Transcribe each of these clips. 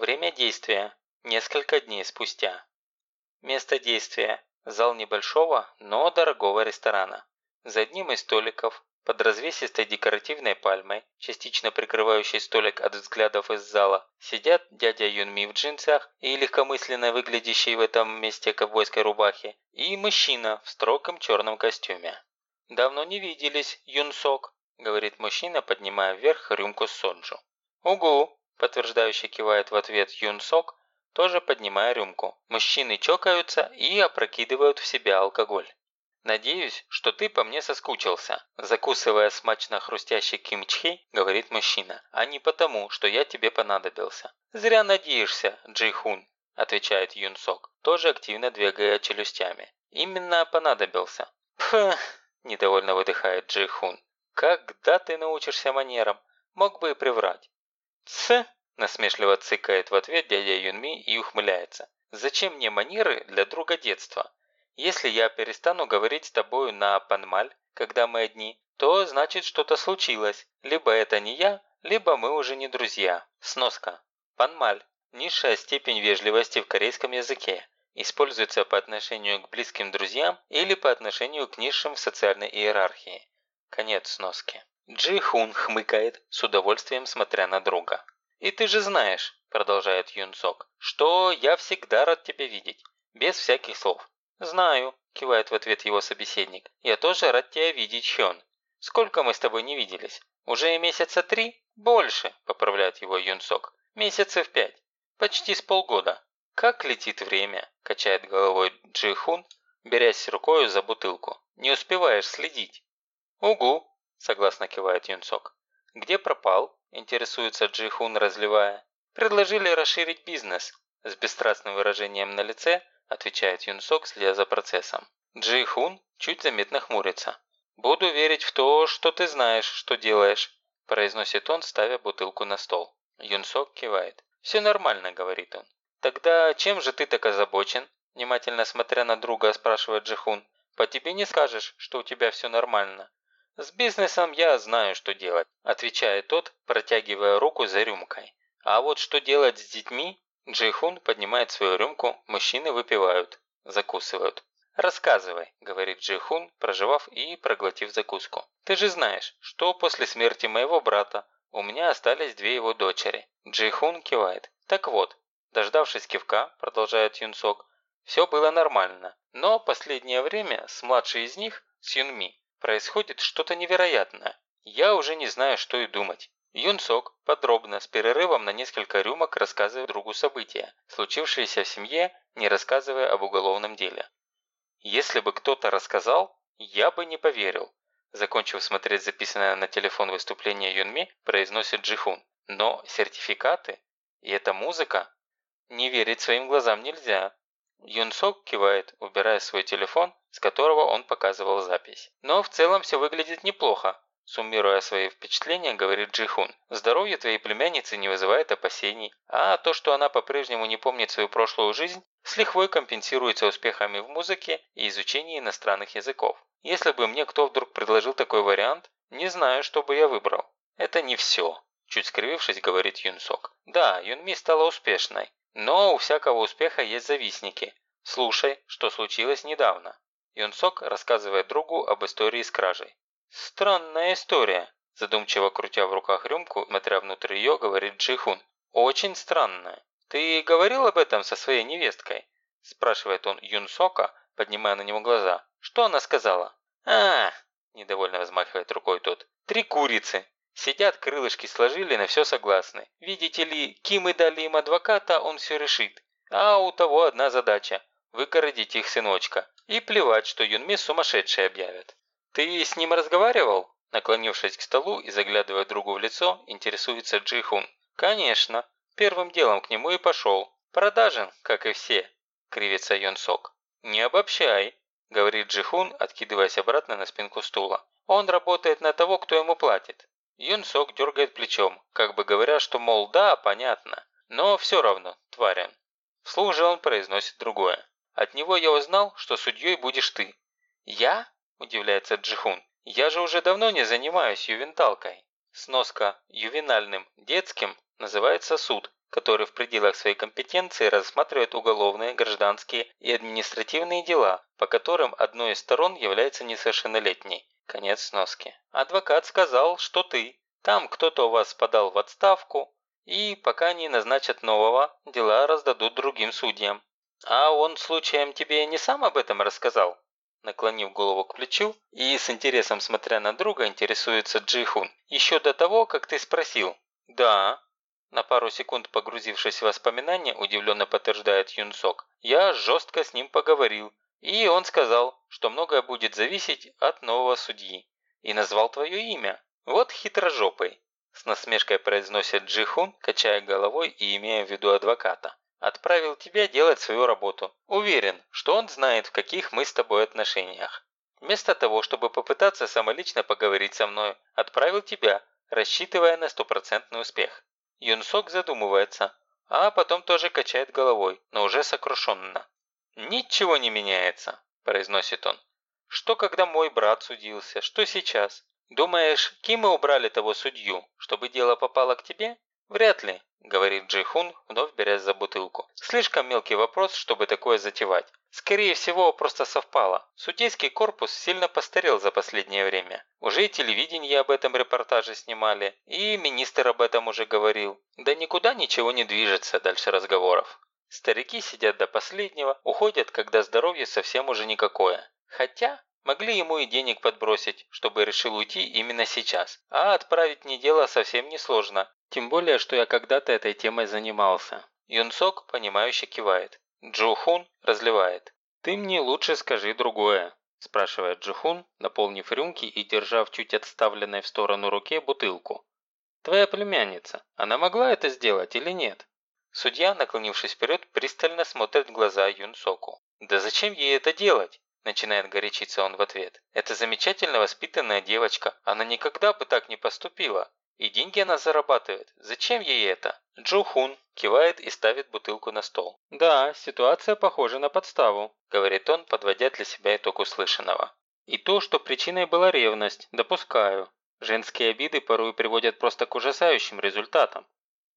Время действия – несколько дней спустя. Место действия – зал небольшого, но дорогого ресторана. За одним из столиков, под развесистой декоративной пальмой, частично прикрывающей столик от взглядов из зала, сидят дядя Юнми в джинсах и легкомысленно выглядящий в этом месте ковбойской рубахе, и мужчина в строгом черном костюме. «Давно не виделись, Юнсок», – говорит мужчина, поднимая вверх рюмку с соджу. «Угу», – подтверждающе кивает в ответ Юнсок, тоже поднимая рюмку. Мужчины чокаются и опрокидывают в себя алкоголь. «Надеюсь, что ты по мне соскучился», – закусывая смачно хрустящий кимчхи, говорит мужчина, – «а не потому, что я тебе понадобился». «Зря надеешься, Джейхун», – отвечает Юнсок, тоже активно двигая челюстями. «Именно понадобился». «Пх», – недовольно выдыхает Джейхун. «Когда ты научишься манерам? Мог бы и приврать». «Тсс», – насмешливо цыкает в ответ дядя Юнми и ухмыляется. «Зачем мне манеры для друга детства? Если я перестану говорить с тобою на панмаль, когда мы одни, то значит что-то случилось. Либо это не я, либо мы уже не друзья. Сноска. Панмаль. Низшая степень вежливости в корейском языке. Используется по отношению к близким друзьям или по отношению к низшим в социальной иерархии. Конец сноски. Джи Хун хмыкает, с удовольствием смотря на друга. «И ты же знаешь», – продолжает Юн Сок, – «что я всегда рад тебя видеть, без всяких слов. «Знаю», – кивает в ответ его собеседник. «Я тоже рад тебя видеть, Хён. Сколько мы с тобой не виделись? Уже месяца три? Больше», – поправляет его Юнсок. «Месяцев пять. Почти с полгода». «Как летит время», – качает головой Джихун, берясь рукою за бутылку. «Не успеваешь следить». «Угу», – согласно кивает Юнсок. «Где пропал?» – интересуется Джихун, разливая. «Предложили расширить бизнес», – с бесстрастным выражением на лице отвечает Юнсок, следя за процессом. Джи Хун чуть заметно хмурится. «Буду верить в то, что ты знаешь, что делаешь», произносит он, ставя бутылку на стол. Юнсок кивает. «Все нормально», говорит он. «Тогда чем же ты так озабочен?» Внимательно смотря на друга, спрашивает Джихун. «По тебе не скажешь, что у тебя все нормально». «С бизнесом я знаю, что делать», отвечает тот, протягивая руку за рюмкой. «А вот что делать с детьми, Джейхун поднимает свою рюмку, мужчины выпивают, закусывают. «Рассказывай», – говорит Джейхун, проживав и проглотив закуску. «Ты же знаешь, что после смерти моего брата у меня остались две его дочери». Джейхун кивает. «Так вот, дождавшись кивка, продолжает Юнсок, все было нормально. Но последнее время с младшей из них, с Юнми, происходит что-то невероятное. Я уже не знаю, что и думать. Юнсок подробно, с перерывом на несколько рюмок, рассказывает другу события, случившиеся в семье, не рассказывая об уголовном деле. «Если бы кто-то рассказал, я бы не поверил», закончив смотреть записанное на телефон выступление Юнми, произносит Джихун. «Но сертификаты? И эта музыка? Не верить своим глазам нельзя». Юнсок кивает, убирая свой телефон, с которого он показывал запись. «Но в целом все выглядит неплохо. Суммируя свои впечатления, говорит Джихун, здоровье твоей племянницы не вызывает опасений, а то, что она по-прежнему не помнит свою прошлую жизнь, с лихвой компенсируется успехами в музыке и изучении иностранных языков. Если бы мне кто вдруг предложил такой вариант, не знаю, что бы я выбрал. Это не все. Чуть скривившись, говорит Юнсок. Да, Юнми стала успешной, но у всякого успеха есть завистники. Слушай, что случилось недавно. Юнсок рассказывает другу об истории с кражей. «Странная история», – задумчиво крутя в руках рюмку, смотря внутрь ее, говорит Джихун. «Очень странная. Ты говорил об этом со своей невесткой?» – спрашивает он Юнсока, поднимая на него глаза. «Что она сказала?» а недовольно взмахивает рукой тот. «Три курицы. Сидят, крылышки сложили, на все согласны. Видите ли, Кимы дали им адвоката, он все решит. А у того одна задача – выкородить их сыночка. И плевать, что Юнми сумасшедший объявят. «Ты с ним разговаривал?» Наклонившись к столу и заглядывая другу в лицо, интересуется Джихун. «Конечно. Первым делом к нему и пошел. Продажен, как и все», – кривится Йонсок. «Не обобщай», – говорит Джихун, откидываясь обратно на спинку стула. «Он работает на того, кто ему платит». Юнсок дергает плечом, как бы говоря, что, мол, да, понятно, но все равно, тварь он. Вслух же он произносит другое. От него я узнал, что судьей будешь ты. Я? удивляется Джихун. «Я же уже давно не занимаюсь ювенталкой». Сноска «ювенальным» детским называется суд, который в пределах своей компетенции рассматривает уголовные, гражданские и административные дела, по которым одной из сторон является несовершеннолетней. Конец сноски. Адвокат сказал, что ты. Там кто-то у вас подал в отставку, и пока не назначат нового, дела раздадут другим судьям. А он случаем тебе не сам об этом рассказал? Наклонив голову к плечу и с интересом смотря на друга, интересуется Джихун. Еще до того, как ты спросил. Да. На пару секунд погрузившись в воспоминания, удивленно подтверждает Юнсок. Я жестко с ним поговорил. И он сказал, что многое будет зависеть от нового судьи. И назвал твое имя. Вот хитрожопый. С насмешкой произносит Джихун, качая головой и имея в виду адвоката. Отправил тебя делать свою работу. Уверен, что он знает, в каких мы с тобой отношениях. Вместо того, чтобы попытаться самолично поговорить со мной, отправил тебя, рассчитывая на стопроцентный успех. Юнсок задумывается, а потом тоже качает головой, но уже сокрушенно. «Ничего не меняется», – произносит он. «Что когда мой брат судился, что сейчас? Думаешь, кем мы убрали того судью, чтобы дело попало к тебе? Вряд ли», – говорит Джейхун, вновь берясь за бутылку. «Слишком мелкий вопрос, чтобы такое затевать. Скорее всего, просто совпало. Судейский корпус сильно постарел за последнее время. Уже и телевидение об этом репортаже снимали, и министр об этом уже говорил. Да никуда ничего не движется дальше разговоров. Старики сидят до последнего, уходят, когда здоровье совсем уже никакое. Хотя, могли ему и денег подбросить, чтобы решил уйти именно сейчас. А отправить мне дело совсем несложно. Тем более, что я когда-то этой темой занимался. Юнсок, понимающе кивает. Джухун разливает. «Ты мне лучше скажи другое», – спрашивает Джухун, наполнив рюмки и держа в чуть отставленной в сторону руке бутылку. «Твоя племянница, она могла это сделать или нет?» Судья, наклонившись вперед, пристально смотрит в глаза Юнсоку. «Да зачем ей это делать?» Начинает горячиться он в ответ. «Это замечательно воспитанная девочка. Она никогда бы так не поступила. И деньги она зарабатывает. Зачем ей это?» Джо Хун кивает и ставит бутылку на стол. «Да, ситуация похожа на подставу», – говорит он, подводя для себя итог услышанного. «И то, что причиной была ревность, допускаю. Женские обиды порой приводят просто к ужасающим результатам.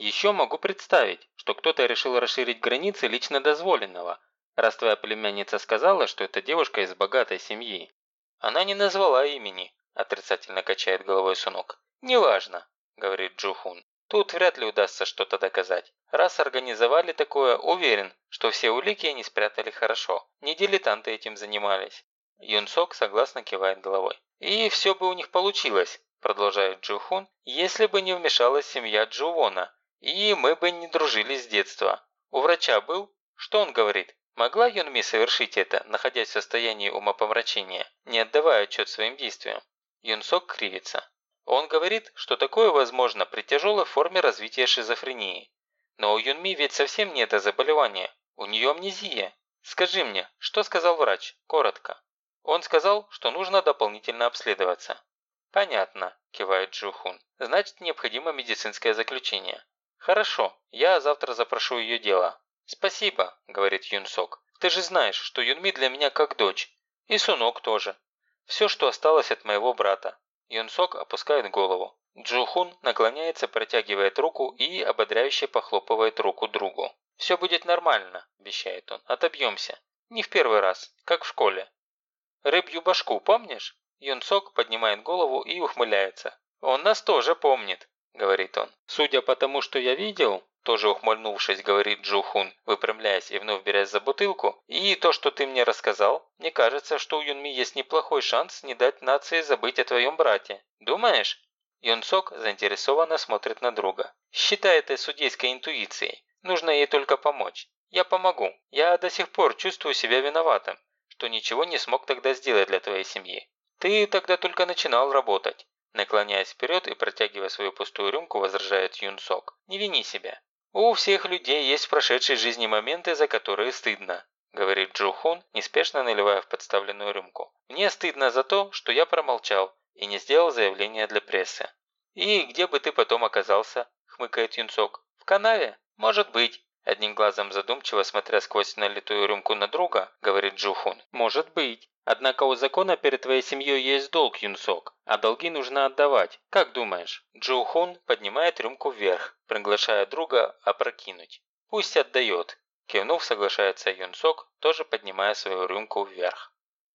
Еще могу представить, что кто-то решил расширить границы лично дозволенного, раз твоя племянница сказала, что это девушка из богатой семьи. Она не назвала имени, отрицательно качает головой Сунок. «Неважно», – говорит Джухун. «Тут вряд ли удастся что-то доказать. Раз организовали такое, уверен, что все улики они спрятали хорошо. Не дилетанты этим занимались». Юнсок согласно кивает головой. «И все бы у них получилось», – продолжает Джухун, «если бы не вмешалась семья Джувона, и мы бы не дружили с детства. У врача был? Что он говорит? Могла Юнми совершить это, находясь в состоянии умопомрачения, не отдавая отчет своим действиям? Юнсок кривится. Он говорит, что такое возможно при тяжелой форме развития шизофрении. Но у Юнми ведь совсем не это заболевание. У нее амнезия. Скажи мне, что сказал врач? Коротко. Он сказал, что нужно дополнительно обследоваться. «Понятно», – кивает Джухун. «Значит, необходимо медицинское заключение». «Хорошо, я завтра запрошу ее дело». «Спасибо», – говорит Юнсок. «Ты же знаешь, что Юнми для меня как дочь. И Сунок тоже. Все, что осталось от моего брата. Юнсок опускает голову. Джухун наклоняется, протягивает руку и ободряюще похлопывает руку другу. «Все будет нормально», – обещает он. «Отобьемся. Не в первый раз, как в школе». «Рыбью башку помнишь?» Юнсок поднимает голову и ухмыляется. «Он нас тоже помнит», – говорит он. «Судя по тому, что я видел, тоже ухмыльнувшись, говорит Джухун, выпрямляясь и вновь берясь за бутылку. «И то, что ты мне рассказал, мне кажется, что у Юнми есть неплохой шанс не дать нации забыть о твоем брате. Думаешь?» Юнсок заинтересованно смотрит на друга. «Считай это судейской интуицией. Нужно ей только помочь. Я помогу. Я до сих пор чувствую себя виноватым, что ничего не смог тогда сделать для твоей семьи. Ты тогда только начинал работать». Наклоняясь вперед и протягивая свою пустую рюмку, возражает Юнсок. «Не вини себя. «У всех людей есть в прошедшей жизни моменты, за которые стыдно», говорит Джо Хун, неспешно наливая в подставленную рюмку. «Мне стыдно за то, что я промолчал и не сделал заявление для прессы». «И где бы ты потом оказался?» хмыкает Юнцок. «В канаве? Может быть. Одним глазом задумчиво смотря сквозь налитую рюмку на друга, говорит Джухун. «Может быть. Однако у закона перед твоей семьей есть долг, Юнсок, а долги нужно отдавать. Как думаешь?» Джухун поднимает рюмку вверх, приглашая друга опрокинуть. «Пусть отдает», Кивнув, соглашается Юнсок, тоже поднимая свою рюмку вверх.